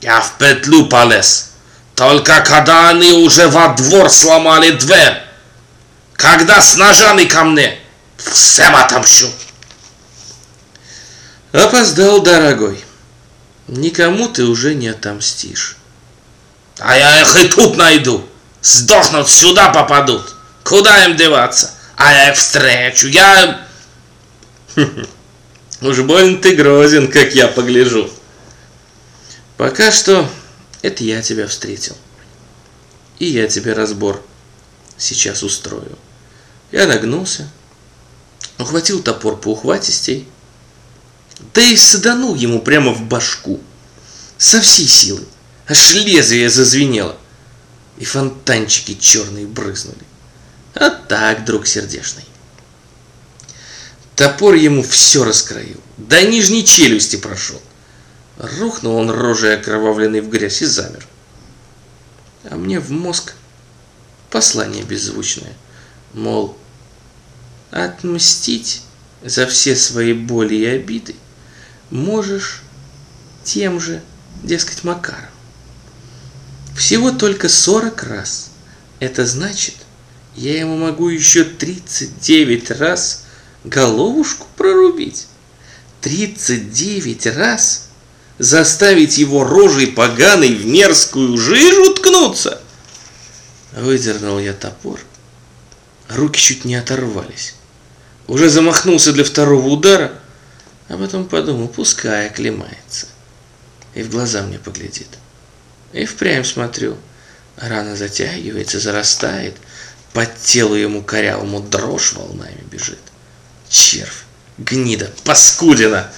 Я в петлю полез. Только когда они уже во двор сломали дверь. Когда с ножами ко мне, всем отомщу. Опоздал, дорогой. Никому ты уже не отомстишь. А я их и тут найду. Сдохнут, сюда попадут. Куда им деваться? А я их встречу. Я... Уж больно ты грозен, как я погляжу. Пока что это я тебя встретил. И я тебе разбор сейчас устрою. Я нагнулся, ухватил топор по ухватистей, да и саданул ему прямо в башку. Со всей силы. Аж лезвие зазвенело. И фонтанчики черные брызнули. А так, друг сердешный. Топор ему все раскроил. До нижней челюсти прошел. Рухнул он рожей окровавленный в грязь и замер. А мне в мозг послание беззвучное. Мол, отмстить за все свои боли и обиды можешь тем же, дескать, Макаром. Всего только 40 раз. Это значит, я ему могу еще 39 раз головушку прорубить. 39 раз заставить его рожей поганой в мерзкую жижу ткнуться? Выдернул я топор. Руки чуть не оторвались. Уже замахнулся для второго удара, а потом подумал, пускай оклемается. И в глаза мне поглядит. И впрямь смотрю. Рана затягивается, зарастает. Под телу ему корявому дрожь волнами бежит. Червь, гнида, паскудина!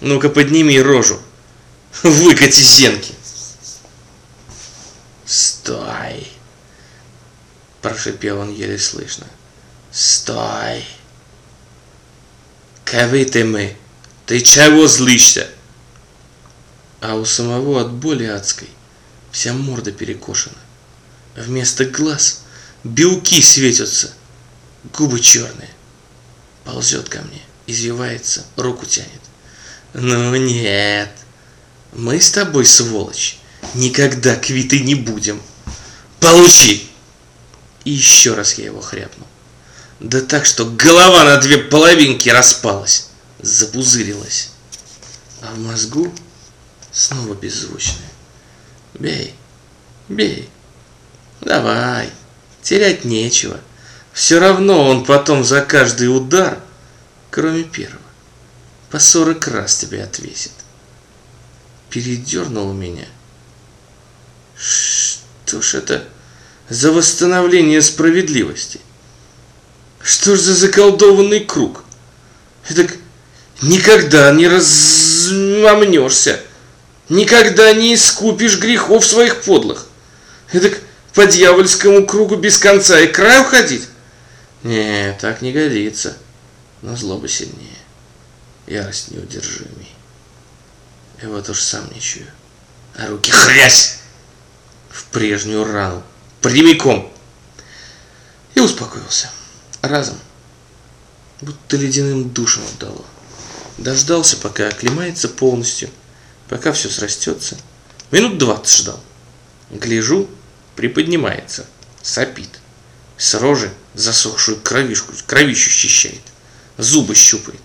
Ну-ка подними рожу. Выкати зенки. Стой! Прошипел он еле слышно. Стой! Кавы ты мы! Ты чего злишься? А у самого от боли адской вся морда перекошена. Вместо глаз белки светятся, губы черные. Ползет ко мне, извивается, руку тянет. Ну нет, мы с тобой, сволочь, никогда квиты не будем. Получи! И еще раз я его хряпнул. Да так, что голова на две половинки распалась, запузырилась. А в мозгу снова беззвучная. Бей, бей, давай, терять нечего. Все равно он потом за каждый удар, кроме первого, по сорок раз тебе отвесит передернуло меня. Что ж это за восстановление справедливости? Что ж за заколдованный круг? Это никогда не размамнешься, никогда не искупишь грехов своих подлых. Это по дьявольскому кругу без конца и краю ходить? Не, так не годится. Но злоба сильнее, ярость неудержимей. И вот уж сам не чую. А руки хрясь в прежнюю рану. Прямиком. И успокоился. Разом. Будто ледяным душем отдало. Дождался, пока оклемается полностью. Пока все срастется. Минут двадцать ждал. Гляжу, приподнимается. Сопит. С рожи засохшую кровишку, кровищу счищает. Зубы щупает.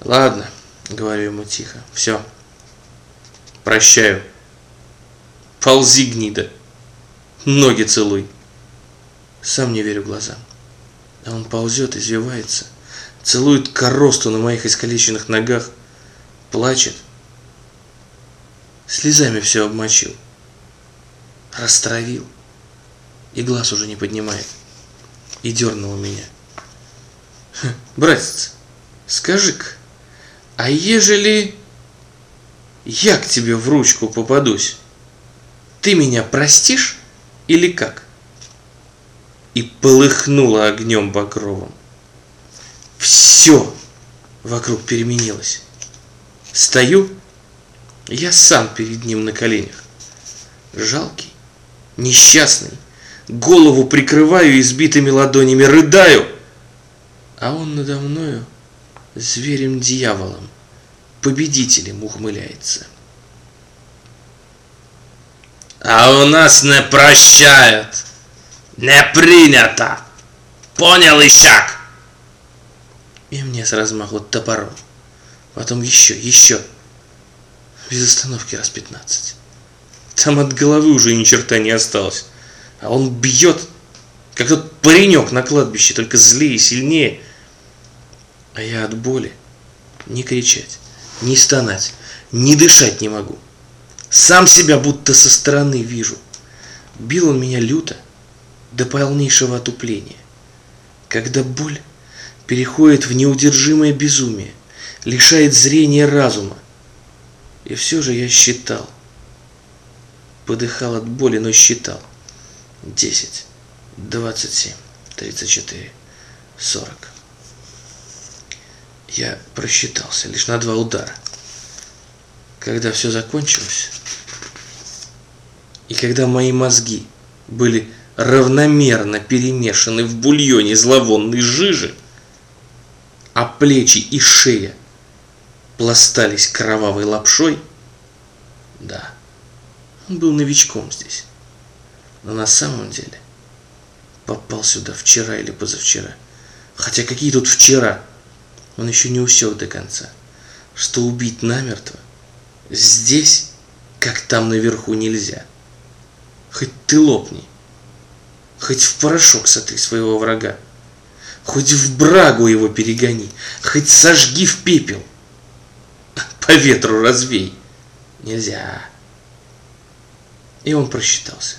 Ладно, говорю ему тихо. Все, Прощаю. Ползи, гнида. Ноги целуй. Сам не верю глазам. А он ползет, извивается, целует коросту на моих искалеченных ногах, плачет. Слезами все обмочил. Растравил. И глаз уже не поднимает. И дернул меня. Братец, скажи-ка, а ежели я к тебе в ручку попадусь, ты меня простишь или как? И полыхнуло огнем багровым. Все вокруг переменилось. Стою, я сам перед ним на коленях. Жалкий, несчастный, голову прикрываю избитыми ладонями, рыдаю, а он надо мною зверем-дьяволом победителем ухмыляется. А у нас не прощают. Не принято. Понял, Ищак? И мне с размаху топором. Потом еще, еще. Без остановки раз пятнадцать. Там от головы уже ни черта не осталось. А он бьет, как тот паренек на кладбище, только злее и сильнее. А я от боли не кричать, не стонать, не дышать не могу. Сам себя будто со стороны вижу. Бил он меня люто, до полнейшего отупления. Когда боль переходит в неудержимое безумие, лишает зрения разума. И все же я считал. Подыхал от боли, но считал. Десять, двадцать семь, тридцать четыре, сорок. Я просчитался лишь на два удара. Когда все закончилось, и когда мои мозги были равномерно перемешаны в бульоне зловонной жижи, а плечи и шея пластались кровавой лапшой, да, он был новичком здесь. Но на самом деле попал сюда вчера или позавчера. Хотя какие тут вчера? Он еще не усек до конца, что убить намертво здесь, как там наверху, нельзя. Хоть ты лопни, хоть в порошок сотри своего врага, хоть в брагу его перегони, хоть сожги в пепел, по ветру развей. Нельзя. И он просчитался.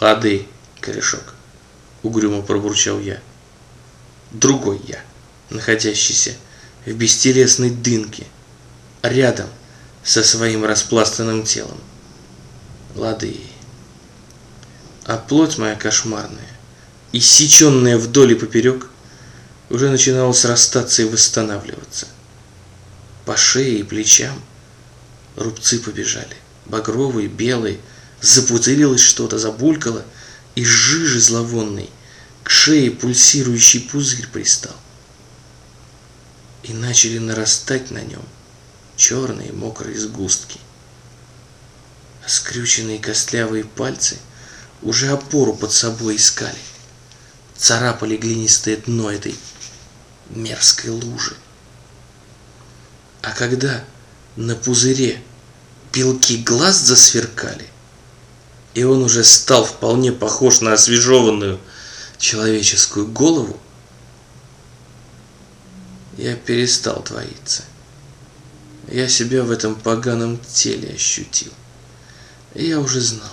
Лады, корешок, угрюмо пробурчал я. Другой я, находящийся в бестелесной дынке, рядом со своим распластанным телом. Лады. А плоть моя кошмарная, иссеченная вдоль и поперек, уже начинала срастаться и восстанавливаться. По шее и плечам рубцы побежали, багровые, белые, запутырилось что-то, забулькало, и жижи зловонной к шее пульсирующий пузырь пристал. И начали нарастать на нем черные мокрые сгустки. А скрюченные костлявые пальцы уже опору под собой искали, царапали глинистое дно этой мерзкой лужи. А когда на пузыре белки глаз засверкали, и он уже стал вполне похож на освежеванную человеческую голову, я перестал твориться. Я себя в этом поганом теле ощутил. И я уже знал,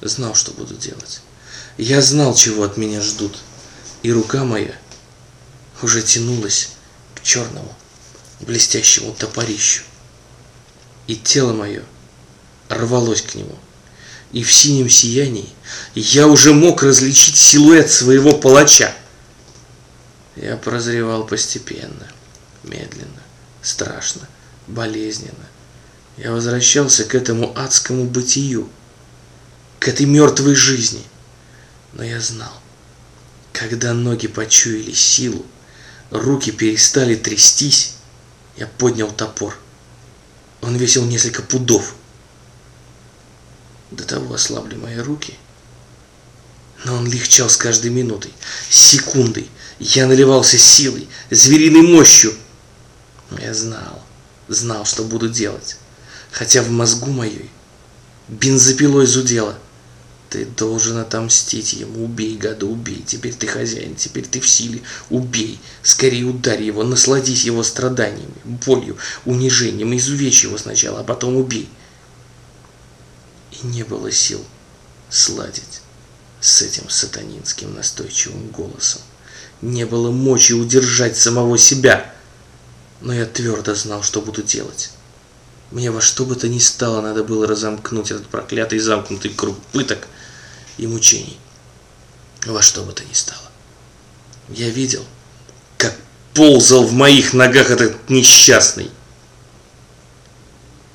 знал, что буду делать. Я знал, чего от меня ждут. И рука моя уже тянулась к черному, блестящему топорищу. И тело мое рвалось к нему. И в синем сиянии я уже мог различить силуэт своего палача. Я прозревал постепенно, медленно, страшно, болезненно. Я возвращался к этому адскому бытию, к этой мертвой жизни. Но я знал, когда ноги почуяли силу, руки перестали трястись, я поднял топор. Он весил несколько пудов. До того ослабли мои руки. Но он легчал с каждой минутой, секундой. Я наливался силой, звериной мощью. Я знал, знал, что буду делать. Хотя в мозгу моей бензопилой зудела. Ты должен отомстить ему, убей, гада, убей. Теперь ты хозяин, теперь ты в силе, убей. Скорее ударь его, насладись его страданиями, болью, унижением, изувечь его сначала, а потом убей. И не было сил сладить с этим сатанинским настойчивым голосом. Не было мочи удержать самого себя. Но я твердо знал, что буду делать. Мне во что бы то ни стало надо было разомкнуть этот проклятый замкнутый круг пыток – и мучений. Во что бы то ни стало. Я видел, как ползал в моих ногах этот несчастный,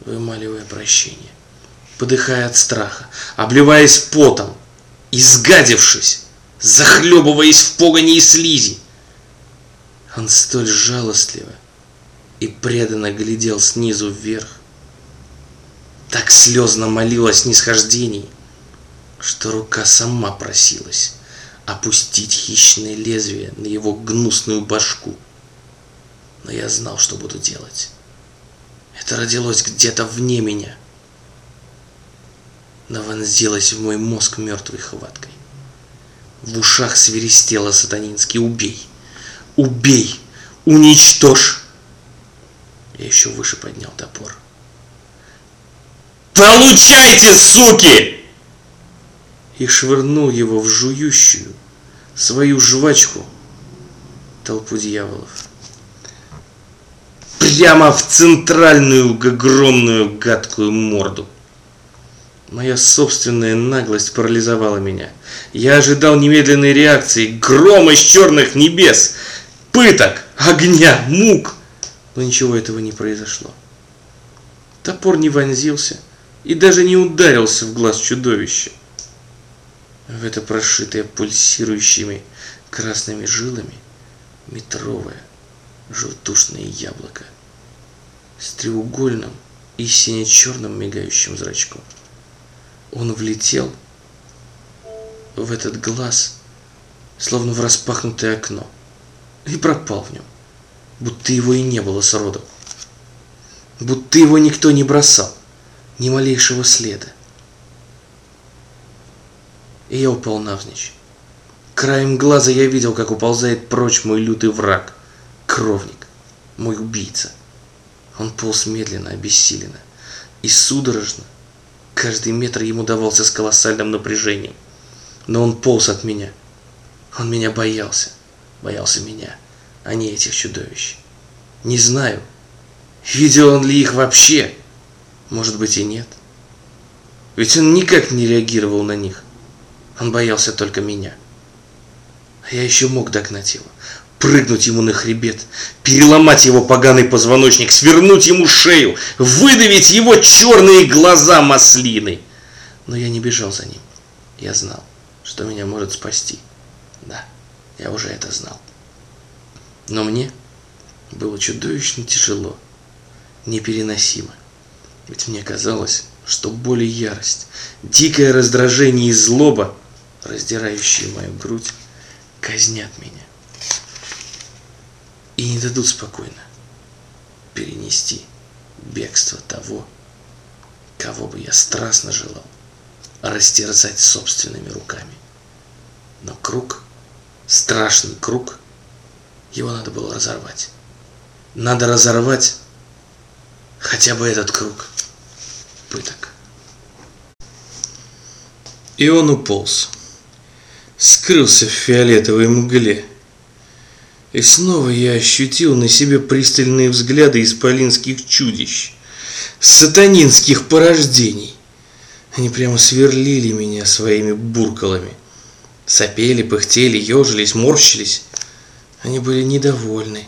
вымаливая прощение, подыхая от страха, обливаясь потом, изгадившись, захлебываясь в погоне и слизи. Он столь жалостливо и преданно глядел снизу вверх, так слезно молил о снисхождении, что рука сама просилась опустить хищное лезвие на его гнусную башку. Но я знал, что буду делать. Это родилось где-то вне меня, но вонзилось в мой мозг мертвой хваткой. В ушах свиристело сатанинский «Убей! Убей! Уничтожь!» Я еще выше поднял топор. Получайте, суки! И швырнул его в жующую, свою жвачку, толпу дьяволов. Прямо в центральную огромную гадкую морду. Моя собственная наглость парализовала меня. Я ожидал немедленной реакции, грома с черных небес, пыток, огня, мук. Но ничего этого не произошло. Топор не вонзился и даже не ударился в глаз чудовища. В это прошитое пульсирующими красными жилами метровое желтушное яблоко с треугольным и сине-черным мигающим зрачком. Он влетел в этот глаз, словно в распахнутое окно, и пропал в нем, будто его и не было сроду, будто его никто не бросал, ни малейшего следа. И я упал навзничь. Краем глаза я видел, как уползает прочь мой лютый враг, кровник, мой убийца. Он полз медленно, обессиленно и судорожно, Каждый метр ему давался с колоссальным напряжением. Но он полз от меня. Он меня боялся. Боялся меня, а не этих чудовищ. Не знаю, видел он ли их вообще. Может быть и нет. Ведь он никак не реагировал на них. Он боялся только меня. А я еще мог догнать его прыгнуть ему на хребет, переломать его поганый позвоночник, свернуть ему шею, выдавить его черные глаза маслиной. Но я не бежал за ним. Я знал, что меня может спасти. Да, я уже это знал. Но мне было чудовищно тяжело, непереносимо. Ведь мне казалось, что боль и ярость, дикое раздражение и злоба, раздирающие мою грудь, казнят меня и не дадут спокойно перенести бегство того, кого бы я страстно желал растерзать собственными руками. Но круг, страшный круг, его надо было разорвать. Надо разорвать хотя бы этот круг пыток. И он уполз, скрылся в фиолетовой мгле, и снова я ощутил на себе пристальные взгляды исполинских чудищ, сатанинских порождений. Они прямо сверлили меня своими буркалами. Сопели, пыхтели, ежились, морщились. Они были недовольны,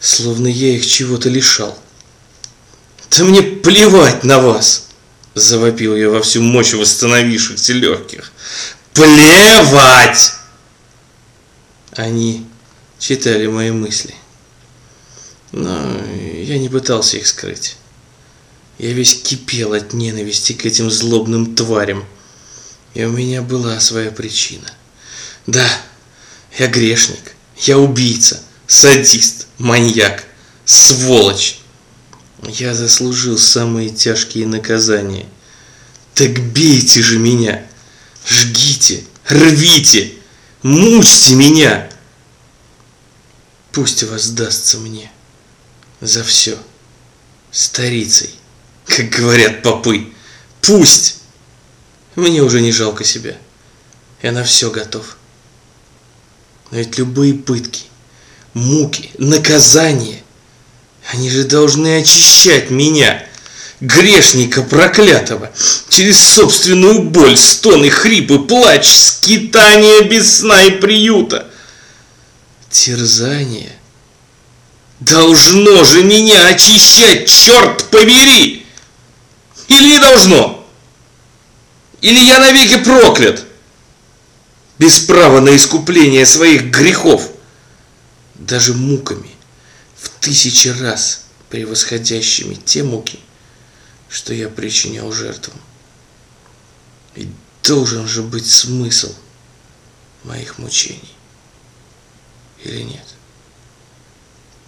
словно я их чего-то лишал. «Да мне плевать на вас!» – завопил я во всю мощь восстановившихся легких. «Плевать!» Они читали мои мысли. Но я не пытался их скрыть. Я весь кипел от ненависти к этим злобным тварям. И у меня была своя причина. Да, я грешник, я убийца, садист, маньяк, сволочь. Я заслужил самые тяжкие наказания. Так бейте же меня, жгите, рвите, мучьте меня. Пусть воздастся мне за все старицей, как говорят попы. Пусть! Мне уже не жалко себя. Я на все готов. Но ведь любые пытки, муки, наказания, они же должны очищать меня, грешника проклятого, через собственную боль, стоны, хрипы, плач, скитания без сна и приюта терзание должно же меня очищать, черт побери! Или не должно? Или я навеки проклят? Без права на искупление своих грехов, даже муками, в тысячи раз превосходящими те муки, что я причинял жертвам. И должен же быть смысл моих мучений. Или нет?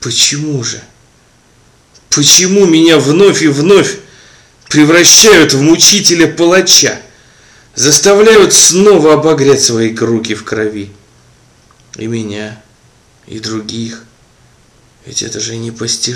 Почему же? Почему меня вновь и вновь превращают в мучителя-палача? Заставляют снова обогреть свои руки в крови. И меня, и других. Ведь это же непостижимо.